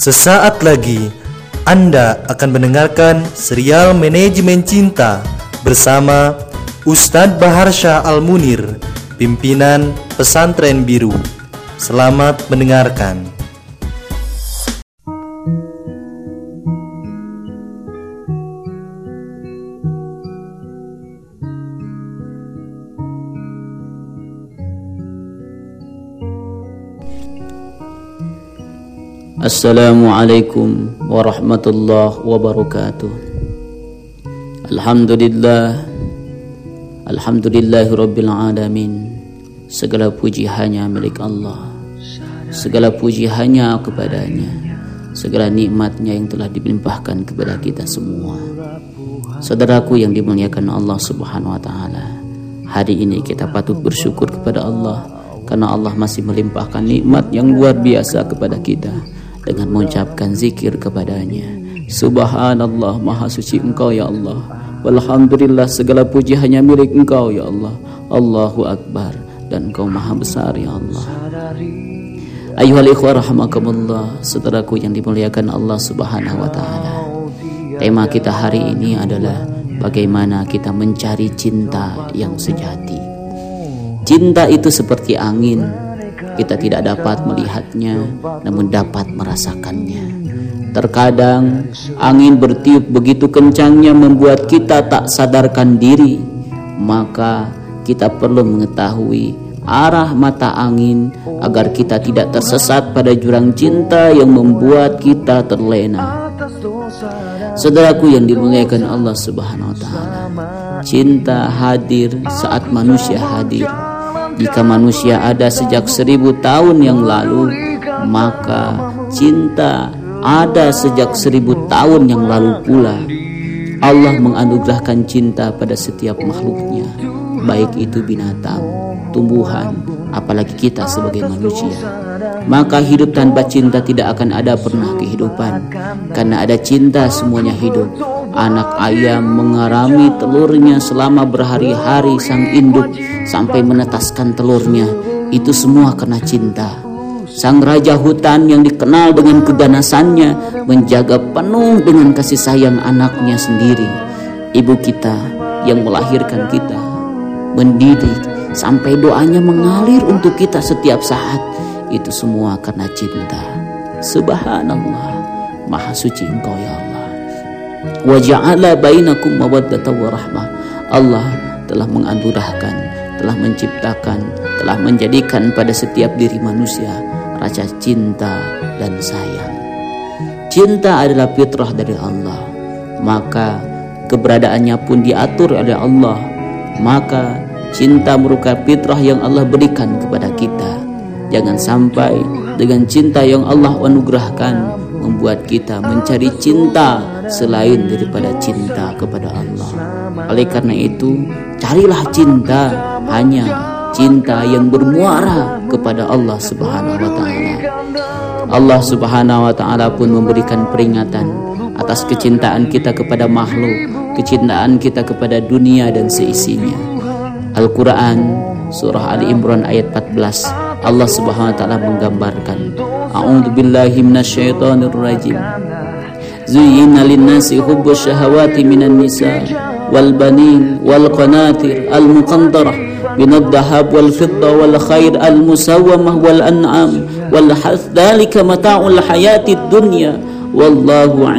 Sesaat lagi Anda akan mendengarkan serial Manajemen Cinta bersama Ustadz Bahar Syah Al-Munir, pimpinan Pesantren Biru. Selamat mendengarkan. Assalamualaikum warahmatullahi wabarakatuh. Alhamdulillah Alhamdulillahi rabbil alamin. Segala puji hanya milik Allah. Segala puji hanya kepadanya. Segala nikmatnya yang telah dilimpahkan kepada kita semua. Saudaraku yang dimuliakan Allah subhanahu wa ta'ala Hari ini kita patut bersyukur kepada Allah Karena Allah masih melimpahkan nikmat yang luar biasa kepada kita dengan mengucapkan zikir kepadanya. Subhanallah maha suci engkau ya Allah. Walhamdulillah segala puji hanya milik engkau ya Allah. Allahu Akbar. Dan engkau maha besar ya Allah. Ayuhal ikhwah rahmakumullah Saudaraku yang dimuliakan Allah subhanahu wa ta'ala. Tema kita hari ini adalah Bagaimana kita mencari cinta yang sejati. Cinta itu seperti angin kita tidak dapat melihatnya, namun dapat merasakannya. Terkadang angin bertiup begitu kencangnya membuat kita tak sadarkan diri, maka kita perlu mengetahui arah mata angin agar kita tidak tersesat pada jurang cinta yang membuat kita terlena. Saudaraku yang dimuliakan Allah Subhanahu wa taala, cinta hadir saat manusia hadir jika manusia ada sejak seribu tahun yang lalu, maka cinta ada sejak seribu tahun yang lalu pula. Allah menganugerahkan cinta pada setiap makhluknya, baik itu binatang, tumbuhan, apalagi kita sebagai manusia. Maka hidup tanpa cinta tidak akan ada pernah kehidupan, karena ada cinta semuanya hidup. Anak ayam mengarami telurnya selama berhari-hari sang induk sampai menetaskan telurnya. Itu semua karena cinta. Sang raja hutan yang dikenal dengan keganasannya menjaga penuh dengan kasih sayang anaknya sendiri. Ibu kita yang melahirkan kita, mendidik sampai doanya mengalir untuk kita setiap saat. Itu semua karena cinta. Subhanallah, Maha Suci Engkau ya Allah wa ja'ala bainakum mawaddatan wa rahmah. Allah telah menganugerahkan, telah menciptakan, telah menjadikan pada setiap diri manusia rasa cinta dan sayang. Cinta adalah fitrah dari Allah, maka keberadaannya pun diatur oleh Allah. Maka cinta merupakan fitrah yang Allah berikan kepada kita. Jangan sampai dengan cinta yang Allah anugerahkan membuat kita mencari cinta selain daripada cinta kepada Allah. Oleh karena itu, carilah cinta hanya cinta yang bermuara kepada Allah Subhanahu wa taala. Allah Subhanahu wa taala pun memberikan peringatan atas kecintaan kita kepada makhluk, kecintaan kita kepada dunia dan seisinya. Al-Qur'an surah Ali Imran ayat 14 Allah Subhanahu wa taala menggambarkan A'udzu billahi minasyaitonir rajim Zuyyina lin-nasi hubbu syahawati minan nisa wal banin wal qanatir al muqantarah min ad-dhahab wal fidda wal khair al musawwamah wal an'am dunya wallahu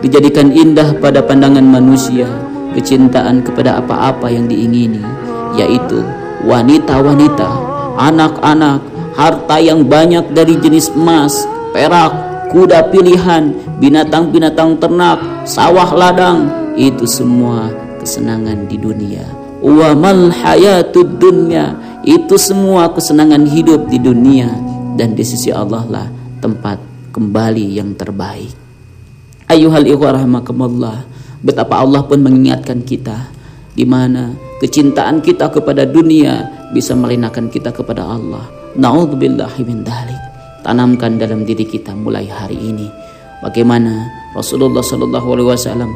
dijadikan indah pada pandangan manusia kecintaan kepada apa-apa yang diingini yaitu wanita-wanita anak-anak harta yang banyak dari jenis emas perak kuda pilihan, binatang-binatang ternak, sawah ladang, itu semua kesenangan di dunia. Wa mal hayatud dunya, itu semua kesenangan hidup di dunia dan di sisi Allah lah tempat kembali yang terbaik. Ayuhal ikhwah rahimakumullah, betapa Allah pun mengingatkan kita di mana kecintaan kita kepada dunia bisa melenakan kita kepada Allah. Nauzubillahi min dzalik tanamkan dalam diri kita mulai hari ini bagaimana Rasulullah Shallallahu Alaihi Wasallam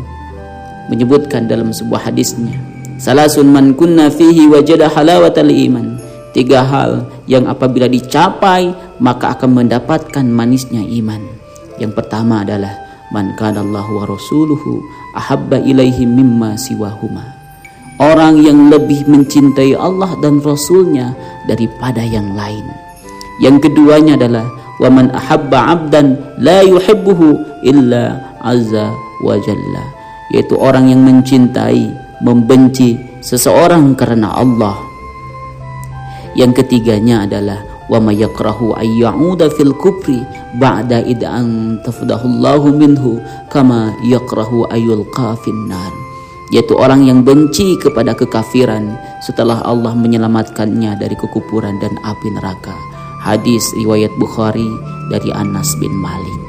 menyebutkan dalam sebuah hadisnya salasun man kunna fihi wajada halawatal iman tiga hal yang apabila dicapai maka akan mendapatkan manisnya iman. Yang pertama adalah man kana Allah wa rasuluhu ahabba ilaihi mimma siwahuma. Orang yang lebih mencintai Allah dan Rasulnya daripada yang lain. Yang keduanya adalah waman ahabba abdan la yuhibbuhu illa azza wa jalla. Yaitu orang yang mencintai membenci seseorang karena Allah. Yang ketiganya adalah wa may yakrahu ay ya'uda fil kufri ba'da id an tafdahullahu minhu kama yakrahu ayul qafin nar. Yaitu orang yang benci kepada kekafiran setelah Allah menyelamatkannya dari kekufuran dan api neraka hadis riwayat Bukhari dari Anas bin Malik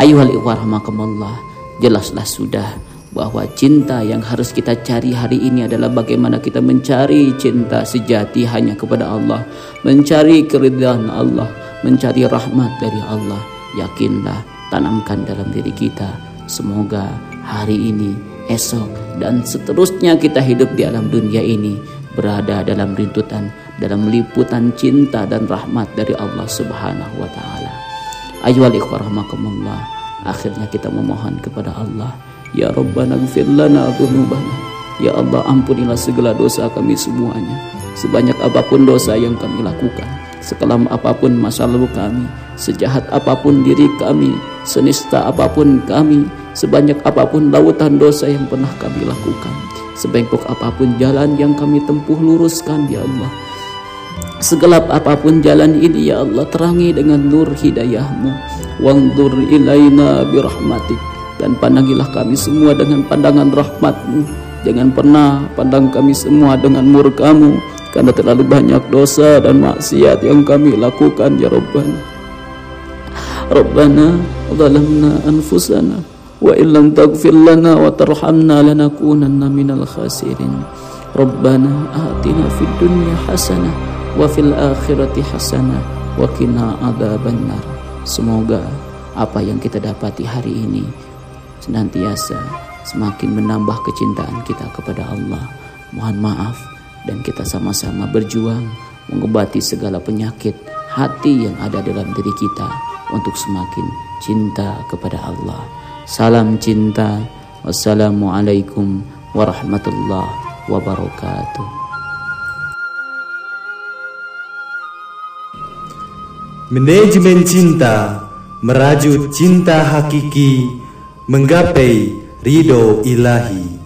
ayuhal ikhwarahmakumullah jelaslah sudah bahwa cinta yang harus kita cari hari ini adalah bagaimana kita mencari cinta sejati hanya kepada Allah, mencari keridhaan Allah, mencari rahmat dari Allah. Yakinlah, tanamkan dalam diri kita. Semoga hari ini, esok, dan seterusnya kita hidup di alam dunia ini berada dalam rintutan, dalam liputan cinta dan rahmat dari Allah Subhanahu wa taala. Ayo Akhirnya kita memohon kepada Allah Ya Rabbana gfir lana dhunubana Ya Allah ampunilah segala dosa kami semuanya Sebanyak apa pun dosa yang kami lakukan Sekelam apa pun masa lalu kami Sejahat apa pun diri kami Senista apa pun kami Sebanyak apa pun lautan dosa yang pernah kami lakukan Sebengkok apa pun jalan yang kami tempuh luruskan ya Allah Segelap apa pun jalan ini ya Allah Terangi dengan nur hidayahmu. Wangdur ilaina birahmatik. Dan pandangilah kami semua dengan pandangan rahmatmu. Jangan pernah pandang kami semua dengan murkamu karena terlalu banyak dosa dan maksiat yang kami lakukan ya Rabbana. Rabbana zalamna anfusana wa illam taghfir lana wa tarhamna lanakunanna minal khasirin. Rabbana atina fid dunya hasanah wa fil akhirati hasanah wa qina semoga apa yang kita dapati hari ini senantiasa semakin menambah kecintaan kita kepada Allah. Mohon maaf dan kita sama-sama berjuang mengobati segala penyakit hati yang ada dalam diri kita untuk semakin cinta kepada Allah. Salam cinta. Wassalamualaikum warahmatullahi wabarakatuh. Manajemen cinta merajut cinta hakiki menggapai ridho ilahi.